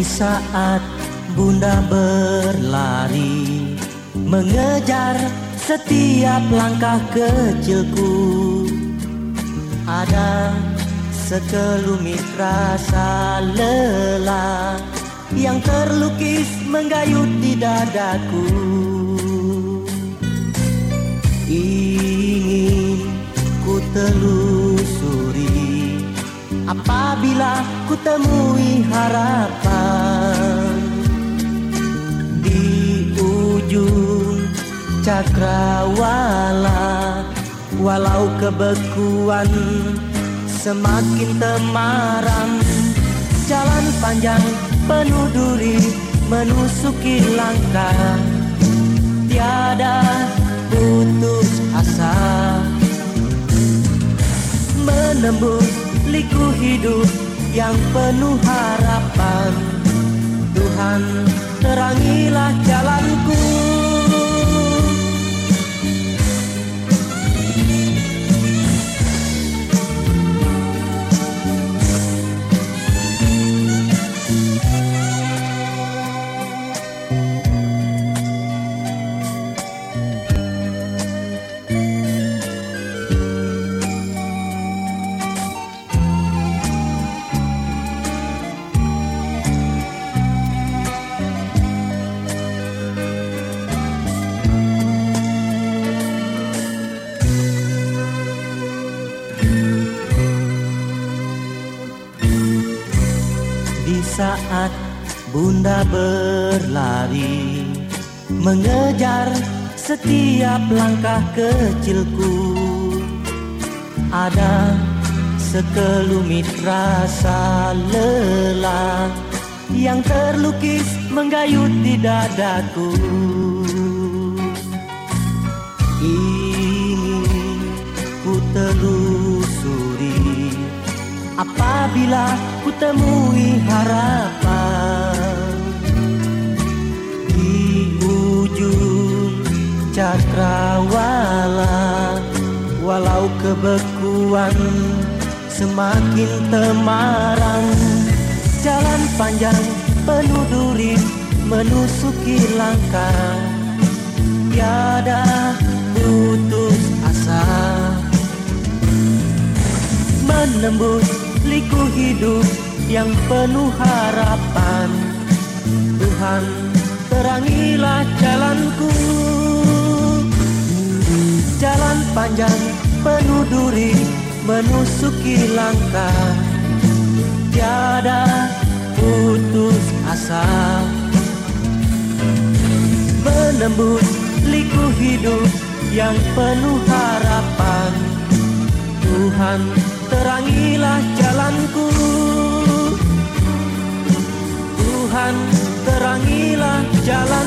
saat bunda berlari Mengejar setiap langkah kecilku. Ada sekelumit rasa lelah Yang terlukis menggayut di dadaku Apabila ku temui harapan Di ujung cakrawala Walau kebekuan semakin temaram Jalan panjang penuh duri menusuki langkah Tiada putus yang penuh harapan saat bunda berlari Mengejar setiap langkah kecilku. Ada sekelumit rasa lelah Yang terlukis menggayut di dadaku ku temui harapan. Di ujung cakrawala Walau kebekuan semakin temaram Jalan panjang penuh duri menusuki langkah. Tiada putus asa. Menembus liku hidup yang penuh harapan. Tuhan terangilah jalanku. Jalan panjang penuh duri menusuki langkah. Tiada putus asa. Menembus liku hidup yang penuh harapan. Tuhan terangilah jalanku. Tuhan terangilah jalanku